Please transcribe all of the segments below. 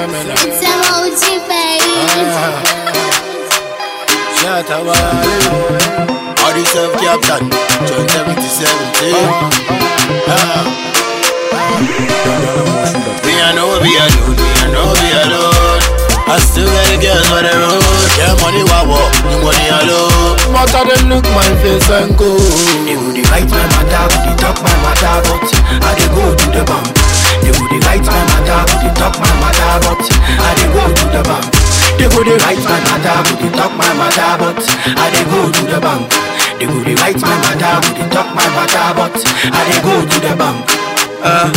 Gemini. It's emoji, baby. Shut up, All the self captain, John 7017. Ah. Me I know be alone, me I know be alone. I still got the girls on the road. Yeah, money wa walk, money alone. But I them look my face and go. They go dey my matter, go dey talk my matter, but matter, go dey talk my matter, but I dey go to the bank. They go dey write my matter, go dey talk my matter, but I dey go to the bank. Uh,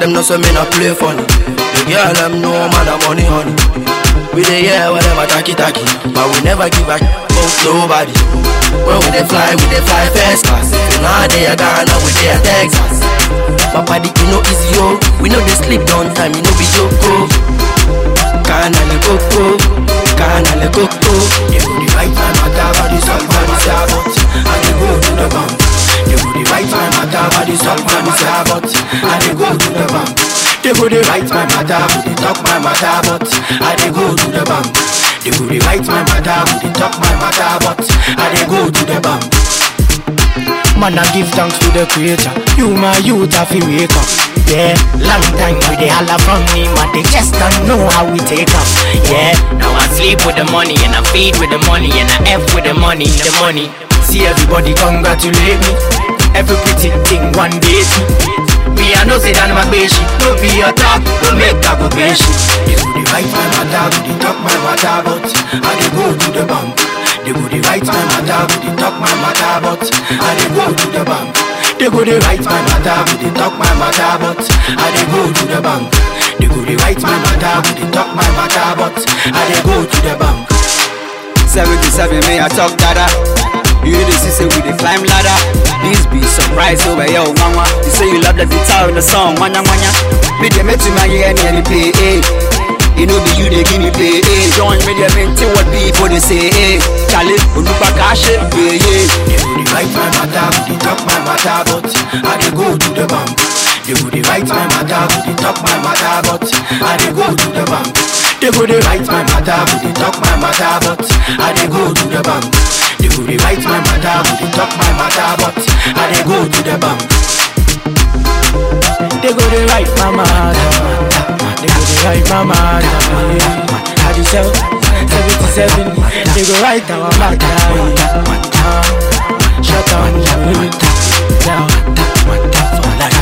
them no say me not play funny. The girl them know man a money honey. We dey hear whatever taki taki, but we never give a about nobody. When we dey fly, we dey fly first class. You know they are Ghana, we dey a Texas. My body you know easy yo, we know they sleep down time, you know be joke. Kana le kana le coco. They go write my matter, but it's all for. I dey go to the bank. They go matter, but. I go to the. They my matter, go dey talk my matter, but I dey go to the bank. They go write my matter, go dey talk my matter, but I dey go to the bank. Man, I give thanks to the creator. You, my youth, have to wake up. Yeah, long time we they holla from me, but they just don't know how we take off, Yeah, now I sleep with the money and I feed with the money and I F with the money, the money. See everybody congratulate me. Every pretty thing one day Me I know say that my baby, no be your talk, no make I go baby. They go dey write my matter, dey talk my matter, but I dey go to the bank. They go dey write my matter, dey talk my matter, but I dey go to the bank. They go dey write my matter, go dey talk my matter, but I dey go to the bank. They go dey write my matter, go dey talk my matter, but I dey go to the bank. 77 may I talk dada. You know this is we the climb ladder. This be surprise over yo mama. You say you love the guitar in the song, manya manya. Me dey make to my ear and play. Eh. You know be you they give me play. Eh. Join me they maintain what people they say. Eh. Charlie, unupa cash yeah yeah. They go dey write my matter, go talk my matter, but I dey go to the bank. They go dey write my matter, go dey talk my matter, but I dey go to the bank. They go dey write my matter, go dey talk my matter, but I dey go to the bank. They go dey write my matter, go dey talk my matter, but I dey go to the bank. They go dey write my matter, they go dey write my matter. How the sell? 77, they go write our matter. Shut down, down, for life.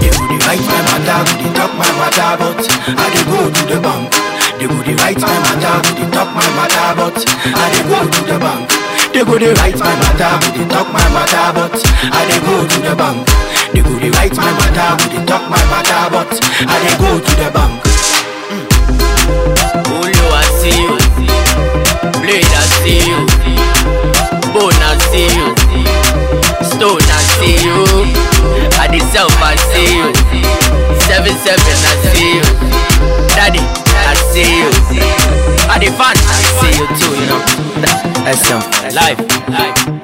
They go dey write my matter, go dey talk my matter, but I dey go to the bank. They go dey write my matter, go dey talk my matter, but I dey go to the bank. They go dey write my matter, go dey talk my matter, but SM, life, life.